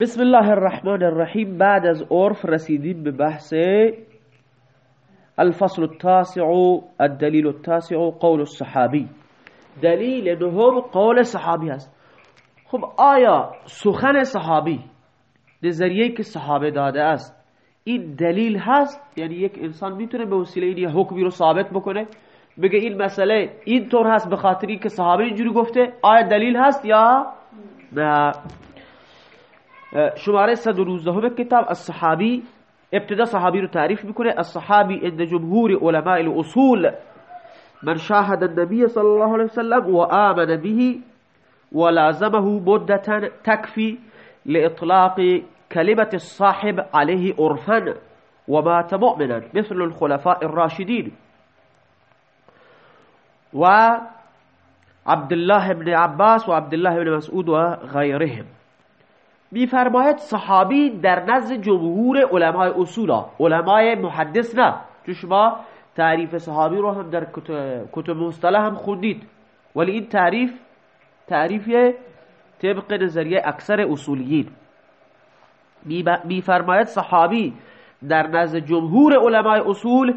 بسم الله الرحمن الرحیم. بعد از عرف رسیدیم به بحث الفصل التاسع الدلیل التاسع قول الصحابی. دلیل نهم قول صحابی هست. خب آیا سخن صحابی نظریه که صحابه داده است این دلیل هست؟ یعنی یک انسان می‌تونه به وسیله این حکمی رو ثابت بکنه بگه این مسئله این طور هست به خاطری که صحابه اینجوری گفته آیا دلیل هست یا نه؟ شمارة 119 کتاب الصحابی ابتدا صحابی رو تعریف میکنه. الصحابی عند جمهور علماء الاصول. من شاهد النبي صلى الله عليه وسلم وآمن به ولازمه مدة تكفي لإطلاق كلمة الصاحب عليه عرفا ومات مؤمنا مثل الخلفاء الراشدين وعبد الله بن عباس وعبد الله بن مسعود وغيرهم میفرماید صحابی در نزد جمهور علمای اصولا علمای محدث نه. چون شما تعریف صحابی رو هم در کتب مصطلح هم خوندید. ولی این تعریف تعریف طبق نظریه اکثر اصولیین میفرماید صحابی در نزد جمهور علمای اصول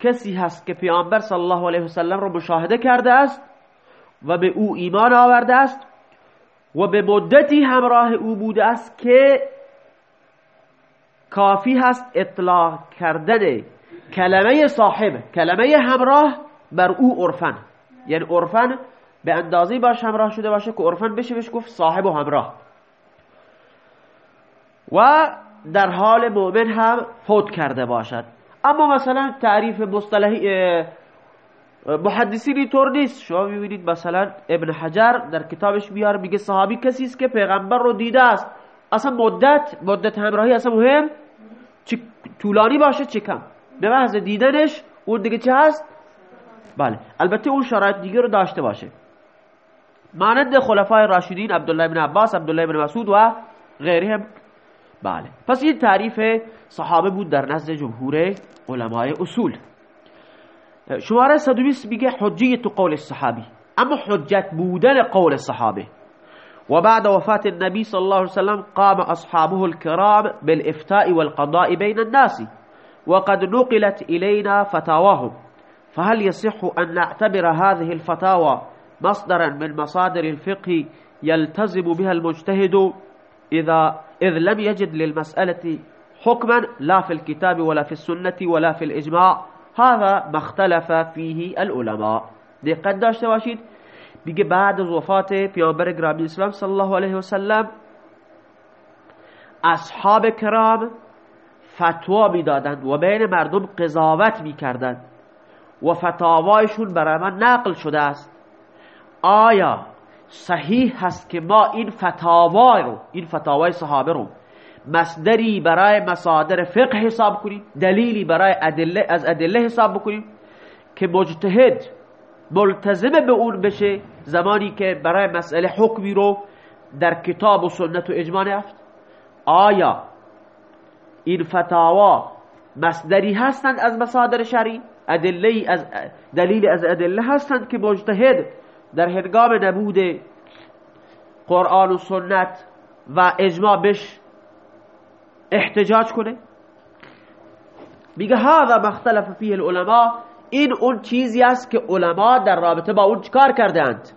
کسی هست که پیامبر صلی الله علیه وسلم رو مشاهده کرده است و به او ایمان آورده است و به مدتی همراه او بوده است که کافی هست اطلاق کردن کلمه صاحب کلمه همراه بر او عرفن یعنی عرفن به اندازه باش همراه شده باشه که عرفن بشه بهش گفت صاحب و همراه. و در حال مؤمن هم فوت کرده باشد. اما مثلا تعریف مصطلحی محدثین طور نیست. شما می‌بینید مثلا ابن حجر در کتابش بیار میگه صحابی کسی است که پیغمبر رو دیده است. اصلا مدت مدت همراهی اصلا مهم چه طولانی باشه چه کم؟ به محض دیدنش اون دیگه چه هست؟ بله. البته اون شرایط دیگه رو داشته باشه. مانند خلفای راشدین عبدالله بن عباس عبدالله بن مسعود و غیرهم. بله. پس این تعریف صحابه بود در نزد جمهور علمای اصول. شماره 120 میگه حجیت قول الصحابی اما حجت بودن قول الصحابه وبعد وفاة النبي صلى الله عليه وسلم قام أصحابه الكرام بالإفتاء والقضاء بين الناس. وقد نقلت إلينا فتاواهم فهل يصح أن نعتبر هذه الفتاوى مصدرا من مصادر الفقه يلتزم بها المجتهد إذا إذ لم يجد للمسألة حكما لا في الكتاب ولا في السنة ولا في الإجماع هذا مختلف فيه العلماء. دقت داشته باشید. میگه بعد از وفات پیامبر گرامی اسلام صلی الله علیه و سلم اصحاب کرام فتوا می‌دادند و بین مردم قضاوت می‌کردند و فتاوایشون برای من نقل شده است. آیا صحیح هست که ما این فتاوای رو این فتاوای صحابه رو مصدری برای مصادر فقه حساب کنیم. دلیلی برای ادله از ادله حساب بکنیم که مجتهد ملتزم به اون بشه زمانی که برای مسئله حکمی رو در کتاب و سنت و اجماع نفت آیا این فتاوا مصدری هستند از مصادر شرعی؟ ادله از دلیل از ادله هستند که مجتهد در هنگام نبود قرآن و سنت و اجماع بش احتجاج کنه. میگه هذا مختلف فیه العلماء. این اون چیزی است که علما در رابطه با اون چکار کردند؟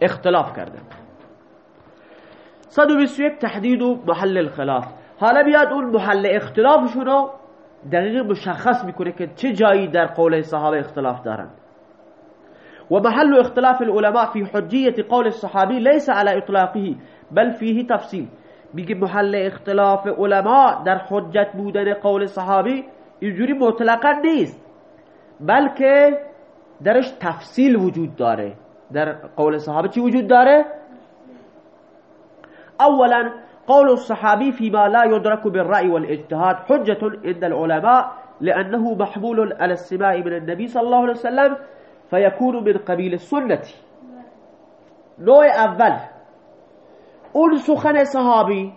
اختلاف کردند. 121 تحدید و محل الخلاف. حالا بیاد اون محل اختلافشون رو دقیق مشخص می‌کنه که چه جایی در قول صحابه اختلاف دارند. ومحل اختلاف العلماء في حجية قول الصحابي ليس على إطلاقه بل فيه تفصيل میگه محل اختلاف علما در حجت بودن قول صحابی اینجوری مطلقا نیست بلکه درش تفصیل وجود داره در قول صحابه چی وجود داره؟ اولا قول الصحابي فيما لا يدرك بالرأي والاجتهاد حجة عند العلماء لأنه محمول على السماء من النبي صلى الله عليه وسلم فيكون من قبيل السنة نوع اول اون سخن صحابی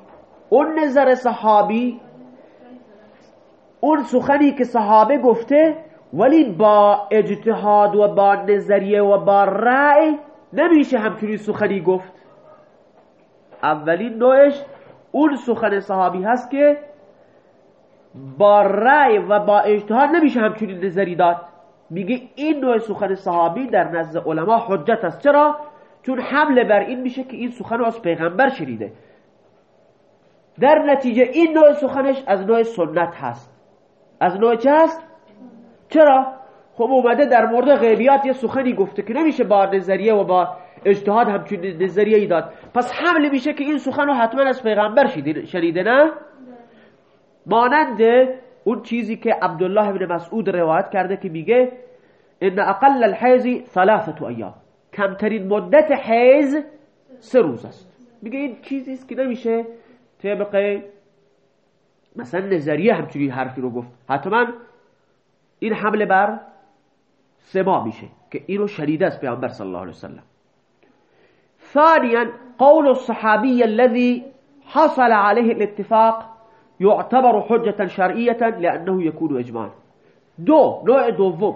اون نظر صحابی اون سخنی که صحابه گفته ولی با اجتهاد و با نظریه و با رأی نمیشه همچنین سخنی گفت. اولین نوعش اون سخن صحابی هست که با رأی و با اجتهاد نمیشه همچنین نظری داد. میگه این نوع سخن صحابی در نزد علما حجت است. چرا؟ چون حمله بر این میشه که این سخن از پیغمبر شنیده در نتیجه این نوع سخنش از نوع سنت هست از نوع چه هست؟ چرا؟ خب اومده در مورد غیبیات یه سخنی گفته که نمیشه با نظریه و با اجتهاد همچون نظریه ای داد پس حمله میشه که این سخن رو حتما از پیغمبر شنیده نه؟ مانند اون چیزی که عبدالله بن مسعود روایت کرده که میگه ان اقل الحیض ثلاثه ایام کمترین مدت حیض سه روز است. میگه این چیزی است که نمیشه طبق مثلا نظریه همچنین حرفی رو گفت. حتما این حمله بر سه ماه میشه که اینو شنیده است پیامبر صلی الله علیه وسلم. ثانيا قول الصحابي الذي حصل عليه الاتفاق يعتبر حجة شرعية لأنه يكون إجماع دو نوع دوم.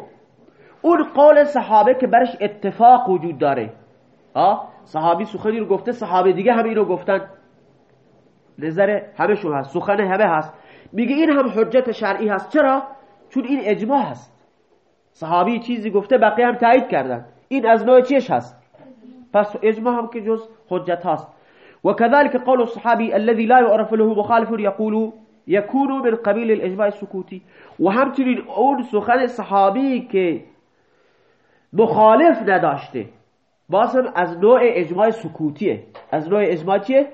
اون قول صحابه که برش اتفاق وجود داره. آه صحابی سخنی رو گفته صحابه دیگه همه اینو گفتن. نظر همشون هست سخن همه هست. میگه این هم حجت شرعی هست. چرا؟ چون این اجماع هست. صحابی چیزی گفته بقیه هم تایید کردن. این از نوع چیش هست؟ پس اجماع هم که جز حجت هست وكذلك قول الصحابي الذي لا يعرف له مخالف يقول يكون من قبيل الاجماع السكوتي و همچنین اون سخن صحابی که مخالف نداشته. بازم از نوع اجماع سکوتیه. از نوع اجماع چیه؟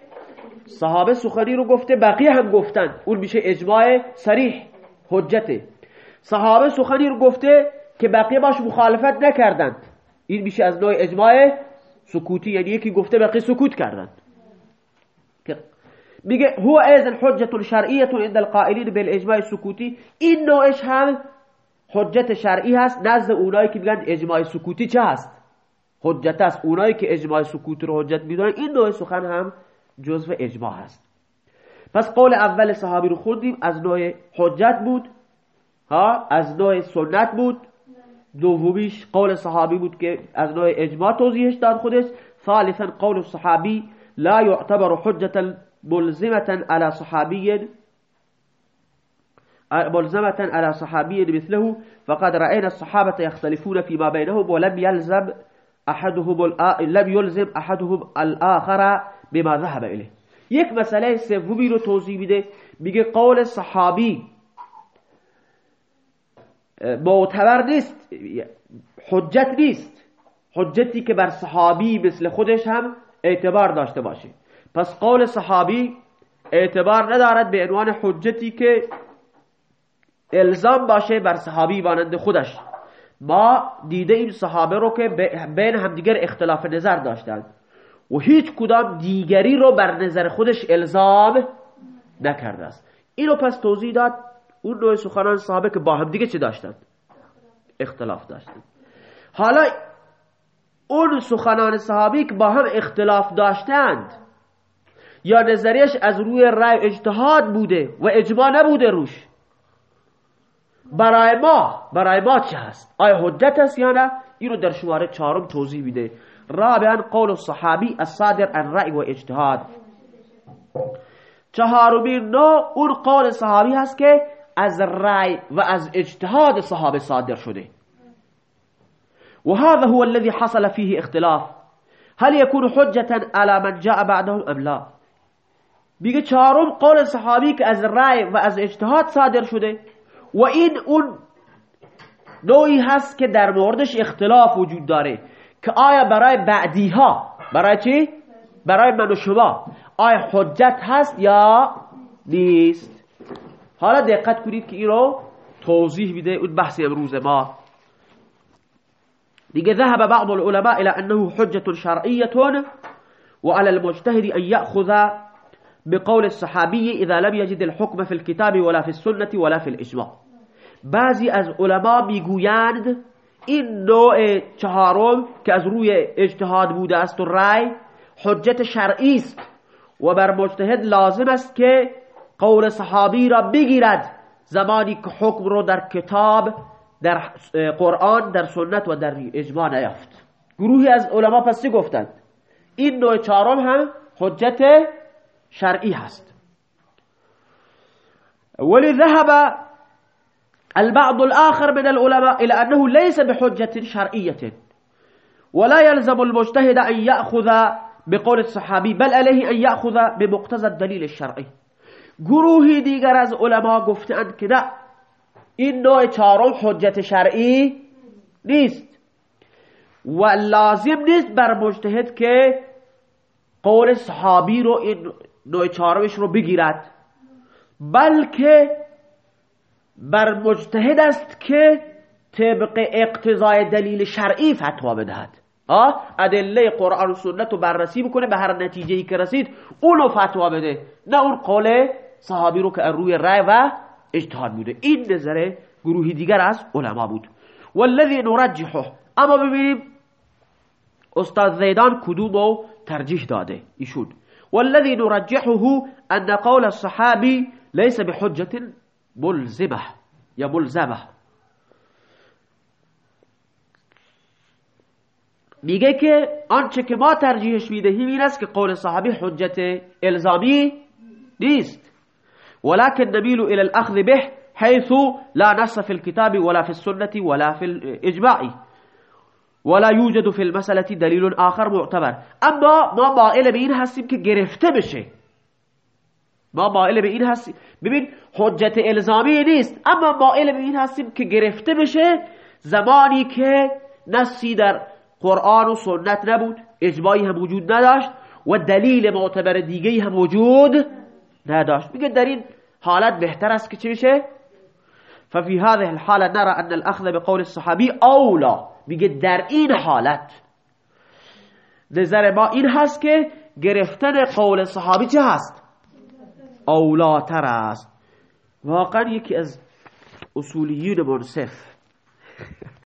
صحابه سخنی رو گفته بقیه هم گفتن. اون میشه اجماع سریح حجته. صحابه سخنی رو گفته که بقیه باش مخالفت نکردند. این میشه از نوع اجماع سکوتی یعنی یکی گفته بقیه سکوت کردند. میگه هو ایزن حجت شرعیه عند القائلین بالاجماع سکوتی. این نوعش هم حجت شرعی هست نزد اونایی که میگن اجماع سکوتی چه هست؟ حجت است. اونایی که اجماع سکوتی رو حجت می‌دونن این نوع سخن هم جزو اجماع هست. پس قول اول صحابی رو خوندیم از نوع حجت بود ها؟ از نوع سنت بود. دومیش قول صحابی بود که از نوع اجماع توضیحش داد خودش. ثالثا قول الصحابي لا يعتبر حجة ملزمة على صحابي ملزمة على صحابي مثله فقد رأينا الصحابة يختلفون فيما بينهم ولم يلزم أحدهم لم يلزم أحدهم الآخر بما ذهب إليه. یک مسئله سومی رو توضیح میده میگه قول صحابی معتبر نیست حجت نیست. حجتی که بر صحابی مثل خودش هم اعتبار داشته باشه. پس قول صحابی اعتبار ندارد به عنوان حجتی که الزام باشه بر صحابی مانند خودش. ما دیده این صحابه رو که بین همدیگر اختلاف نظر داشتند. و هیچ کدام دیگری رو بر نظر خودش الزام نکرده است. اینو پس توضیح داد اون نوع سخنان صحابه که با هم دیگه چه داشتند؟ اختلاف داشتند. حالا اون سخنان صحابی که با هم اختلاف داشتند یا نظریش از روی رای اجتهاد بوده و اجماع نبوده روش. برای ما برای ما چه هست؟ آیا حجت است یا نه؟ اینو در شماره چهارم توضیح میده. رابعا قول الصحابی الصادر عن رأی و اجتهاد. چهارمین نوع اون قول صحابی هست که از رأی و از اجتهاد صحابه صادر شده. وهذا هو الذي حصل فيه اختلاف. هل يكون حجة على من جاء بعده ام لا؟ چهارم قول صحابی که از رأی و از اجتهاد صادر شده. و این اون نوعی هست که در موردش اختلاف وجود داره که آیا برای بعدی ها برای چی؟ برای من و شما آیا حجت هست یا نیست حالا دقت کنید که این رو توضیح میده اون بحث امروز ما دیگه ذهب بعض العلماء الى انه حجة شرعية وعلى المجتهد ان يأخذ بقول الصحابي اذا لم يجد الحكم في الكتاب ولا في السنة ولا في الاجماع بعضی از علما می‌گویند این نوع چهارم که از روی اجتهاد بوده است و رای حجت شرعی است و بر مجتهد لازم است که قول صحابی را بگیرد زمانی که حکم رو در کتاب در قرآن در سنت و در اجماع نیافت. گروهی از علما پس گفتند؟ این نوع چهارم هم حجت شرعی هست. ولذهب البعض الآخر من العلماء إلى أنه ليس بحجة شرعية. ولا يلزم المجتهد أن يأخذ بقول الصحابي بل عليه أن يأخذ بمقتضى الدليل الشرعي. گروهی دیگر از علما گفتند که نه این نوع چهارم حجت شرعی نیست. و لازم نیست بر مجتهد که قول صحابی رو این نوع چهارمش رو بگیرد. بلکه بر مجتهد است که طبق اقتضای دلیل شرعی فتوا بدهد. آه ادله قرآن و سنت رو بررسی بکنه به هر نتیجه که رسید اونو فتوا بده. نه اون قول صحابی رو که روی رای و اجتهاد بوده. این نظر گروهی دیگر از علما بود. والذی نرجحه. اما ببینیم استاد زیدان کدوم رو ترجیح داده؟ ایشون. والذی نرجحه أن قول الصحابی ليس بحجة ملزمة یا ملزمة. میگه که آنچه که ما ترجیحش میدهیم این است که قول صحابی حجت الزامی نیست. ولكن نميل إلى الأخذ به حيث لا نص في الكتاب ولا في السنة ولا في الإجماع. ولا يوجد في المسألة دليل آخر معتبر. اما ما مائل به این هستیم که گرفته بشه. ما مائل به این هستیم. ببین حجت الزامی نیست. اما مائل به این هستیم که گرفته بشه زمانی که نصی در قرآن و سنت نبود اجماعی هم وجود نداشت و دلیل معتبر دیگه هم وجود نداشت. میگه در این حالت بهتر است که چی میشه ففي هذه الحالة نرى أن الأخذ بقول الصحابي أولى. میگه در این حالت. نظر ما این هست که گرفتن قول صحابی چه هست؟ اولاتر است. واقعا یکی از اصولیون منصف.